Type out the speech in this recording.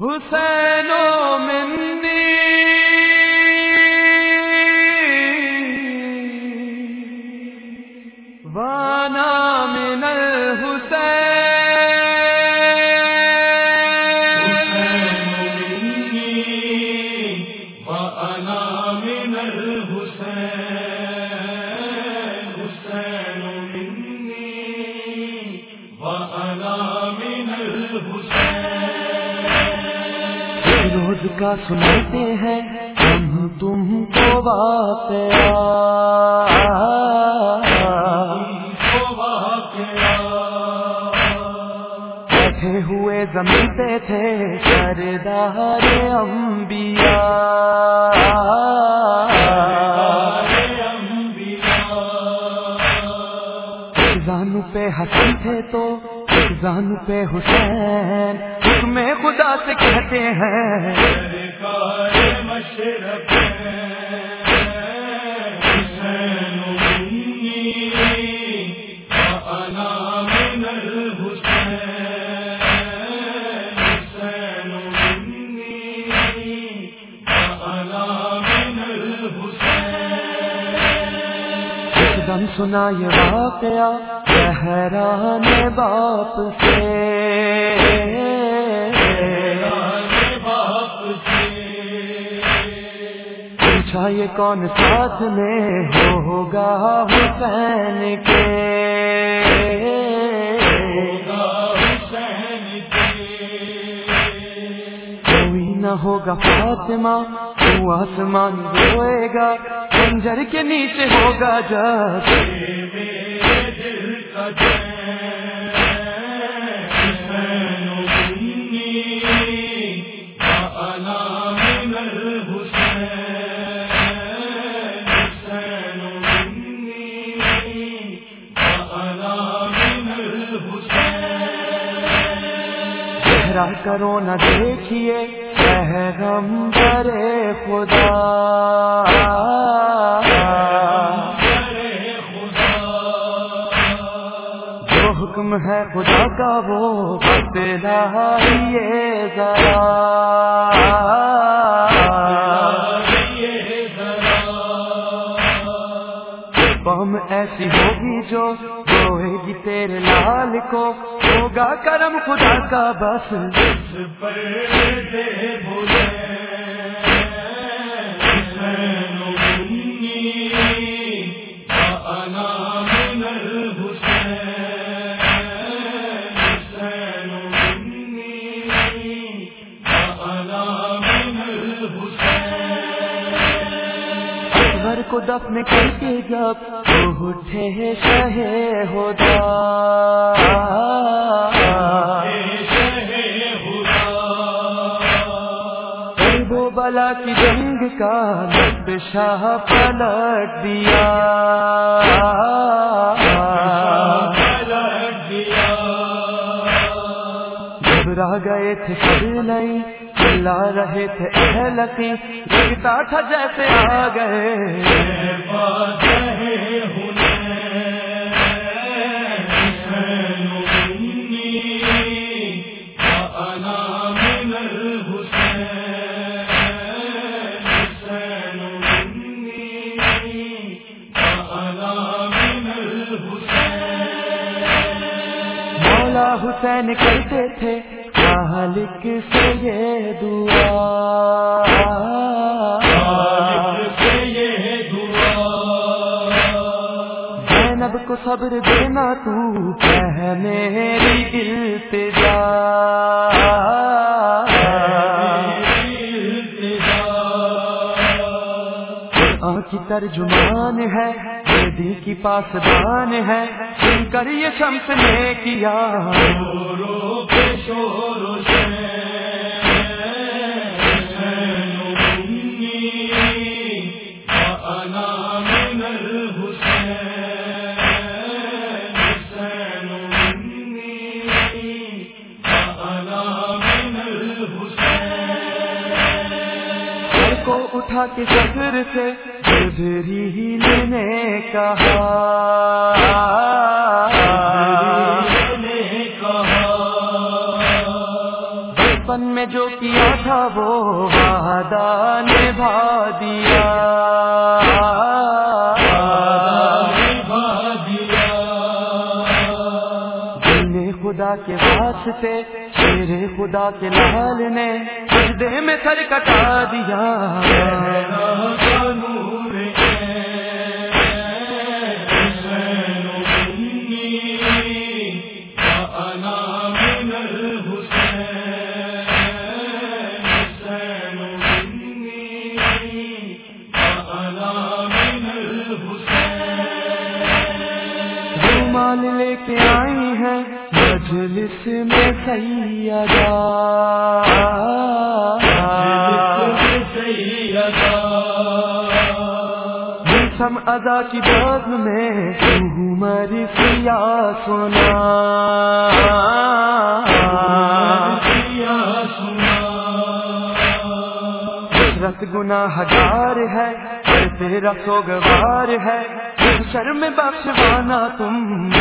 حسین و منی وانا من الحسین۔ وانا من الحسين حسين مني وانا من الحسين کا سناتے ہیں، ہم تم کو واقعہ بیٹھے ہوئے زمین پہ تھے سردار انبیاء۔ زانو پہ حسن تھے تو زانو پہ حسین حکم خدا سے کہتے ہیں۔ الحسين سنا یہ واقعہ حیران باپ سے۔ پوچھا یہ کون ساتھ میں ہوگا حسین کے؟ کوئی نہ ہوگا فاطمہ، تو آسمان روئے گا۔ خنجر کے نیچے ہوگا جا جب نگاہ کرو نہ دیکھیے پیغم برے خدا۔ جو حکم ہے خدا کا وہ بتلائیے ذرا۔ گی تیرے لال کو ہوگا کرم خدا کا بس۔ اکبر کو دفن کر کے جب وہ اٹھے شہ ہودا وہ بلا کی جنگ کا لب شاہ پلٹ دیا۔ گھبرا گئے تھے سب نہیں چلا رہے تھے اہل کی لگتا تھا جیسے آ گئے۔ مولا حسین کہتے تھے۔ مالک سے یہ دعا۔ زینب کو صبر دینا تو کہ میری التجا۔ کی ترجمان ہے دی کی پاسبان ہے۔ سن کر یہ شمس نے کیا۔ کو اٹھا کے سفر سے گزری لینے کہا بچپن میں جو کیا تھا وہ وعدہ نبھا دیا۔ نے خدا کے واسطے، شیر خدا کے لال نے سجدے میں سر کٹا دیا۔ رومال لے کے آئی ہیں مجلس میں سیدا سم ادا کی بات میں عمر سیا سنا رت گنا ہزار ہے پر تیرا سوگوار ہے۔ شرم بخشوانا تم